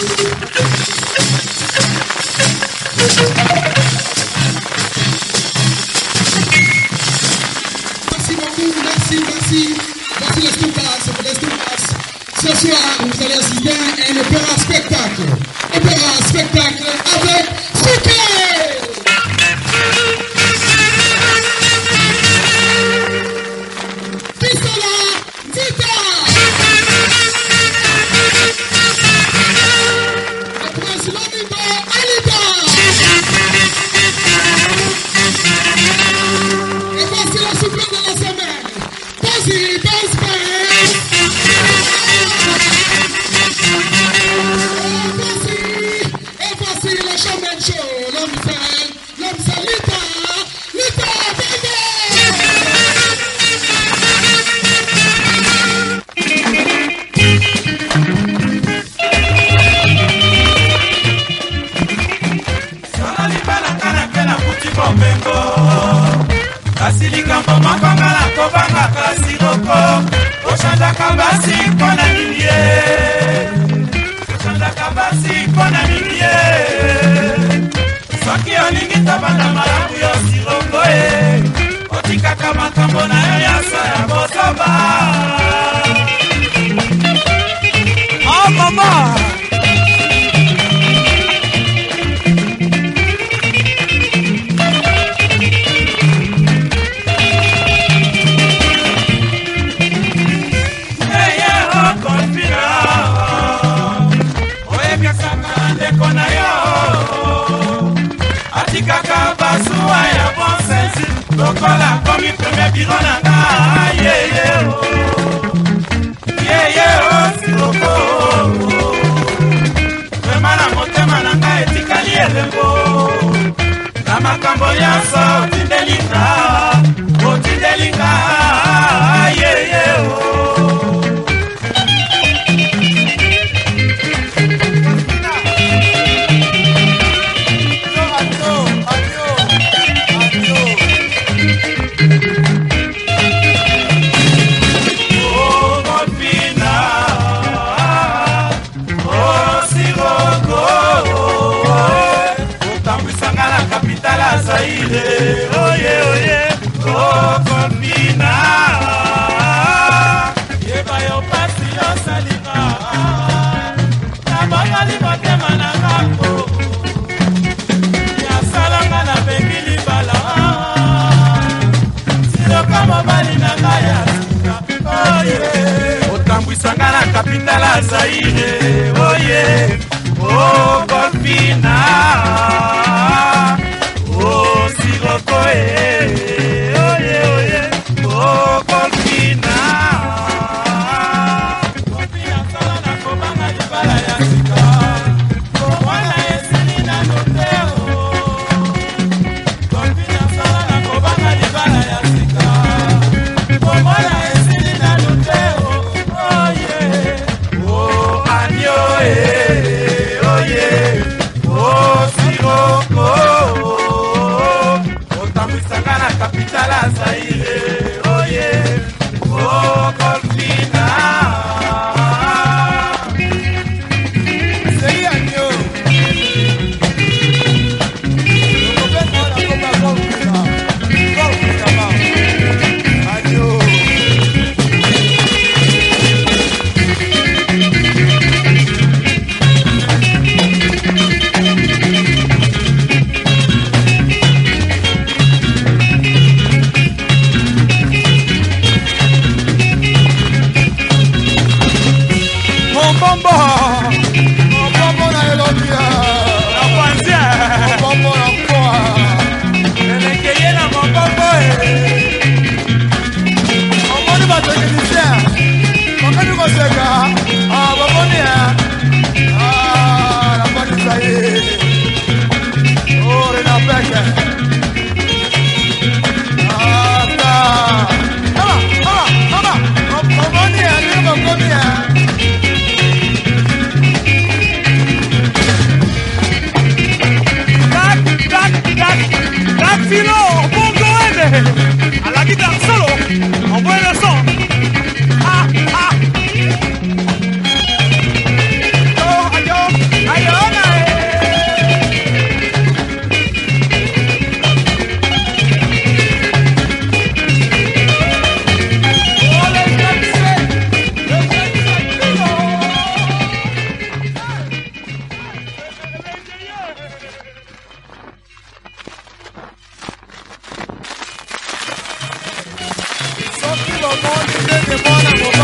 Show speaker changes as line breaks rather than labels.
Merci beaucoup, merci, merci. Merci l'estoupasse, l'estoupasse. Ce soir, vous allez assister à un opéra spectacle. Opéra spectacle
tozalaka basi mpo na nini ye tozalaka basi mpo na nini ye soki olingi tobanda malamu yo silongo ye otikaka makambo na yo nyonso ya bosoba. makambo ya saída. Dios, no te
demora,